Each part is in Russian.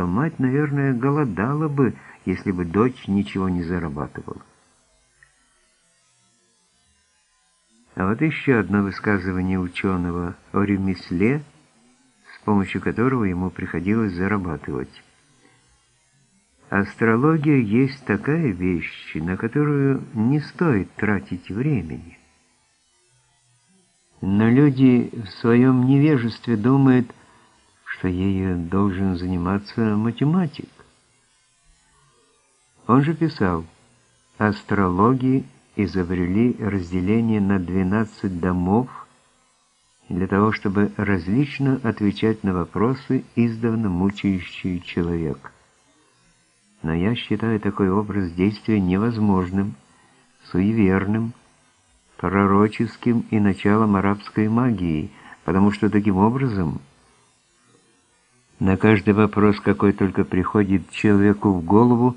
то мать, наверное, голодала бы, если бы дочь ничего не зарабатывала. А вот еще одно высказывание ученого о ремесле, с помощью которого ему приходилось зарабатывать. Астрология есть такая вещь, на которую не стоит тратить времени. Но люди в своем невежестве думают, что ею должен заниматься математик. Он же писал, астрологи изобрели разделение на 12 домов для того, чтобы различно отвечать на вопросы, издавна мучающие человека но я считаю такой образ действия невозможным, суеверным, пророческим и началом арабской магии, потому что таким образом на каждый вопрос, какой только приходит человеку в голову,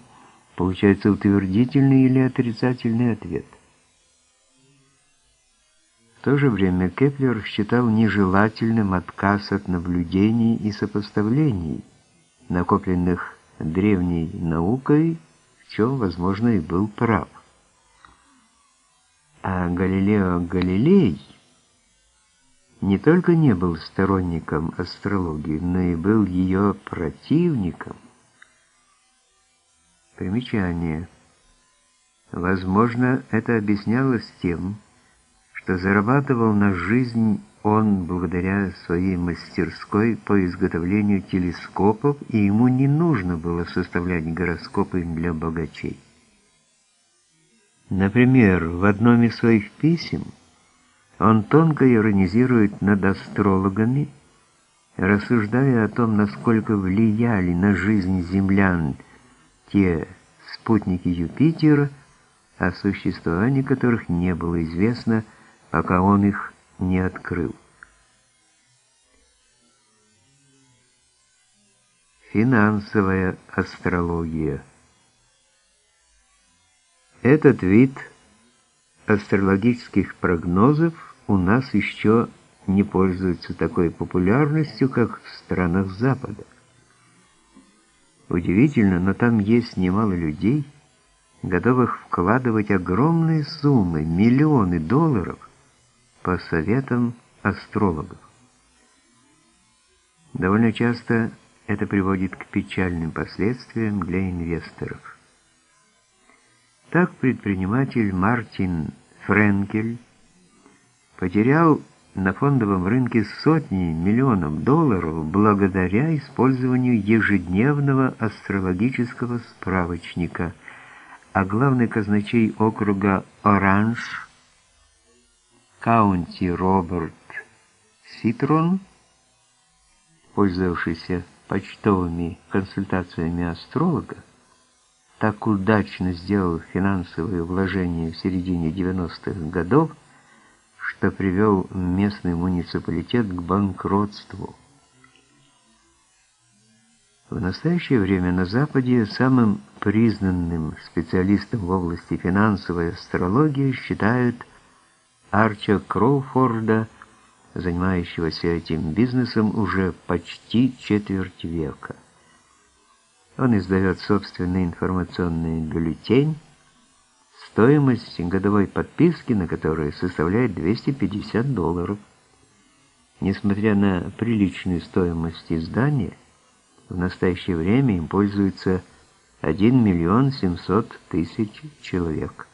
получается утвердительный или отрицательный ответ. В то же время Кеплер считал нежелательным отказ от наблюдений и сопоставлений, накопленных древней наукой, в чем, возможно, и был прав. А Галилео Галилей не только не был сторонником астрологии, но и был ее противником. Примечание. Возможно, это объяснялось тем, что зарабатывал на жизнь он, благодаря своей мастерской по изготовлению телескопов, и ему не нужно было составлять гороскопы для богачей. Например, в одном из своих писем он тонко иронизирует над астрологами, рассуждая о том, насколько влияли на жизнь землян те спутники Юпитера, о существовании которых не было известно, пока он их не открыл. Финансовая астрология Этот вид астрологических прогнозов у нас еще не пользуется такой популярностью, как в странах Запада. Удивительно, но там есть немало людей, готовых вкладывать огромные суммы, миллионы долларов – по советам астрологов. Довольно часто это приводит к печальным последствиям для инвесторов. Так предприниматель Мартин Френкель потерял на фондовом рынке сотни миллионов долларов благодаря использованию ежедневного астрологического справочника, а главный казначей округа Оранж Каунти Роберт Ситрон, пользовавшийся почтовыми консультациями астролога, так удачно сделал финансовые вложения в середине 90-х годов, что привел местный муниципалитет к банкротству. В настоящее время на Западе самым признанным специалистом в области финансовой астрологии считают Арча Кроуфорда, занимающегося этим бизнесом уже почти четверть века. Он издает собственный информационный бюллетень, стоимость годовой подписки на которую составляет 250 долларов. Несмотря на приличную стоимость издания, в настоящее время им пользуется 1 миллион 700 тысяч человек.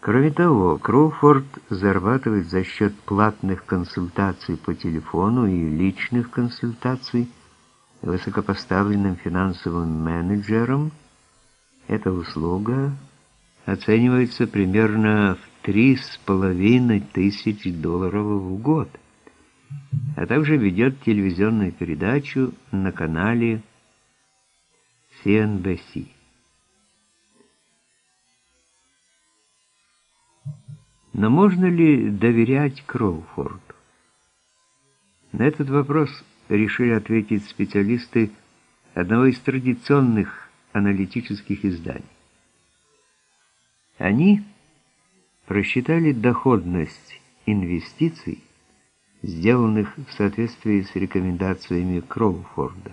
Кроме того, Кроуфорд зарабатывает за счет платных консультаций по телефону и личных консультаций высокопоставленным финансовым менеджером. Эта услуга оценивается примерно в три с половиной тысячи долларов в год, а также ведет телевизионную передачу на канале CNBC. Но можно ли доверять Кроуфорду? На этот вопрос решили ответить специалисты одного из традиционных аналитических изданий. Они просчитали доходность инвестиций сделанных в соответствии с рекомендациями Кроуфорда.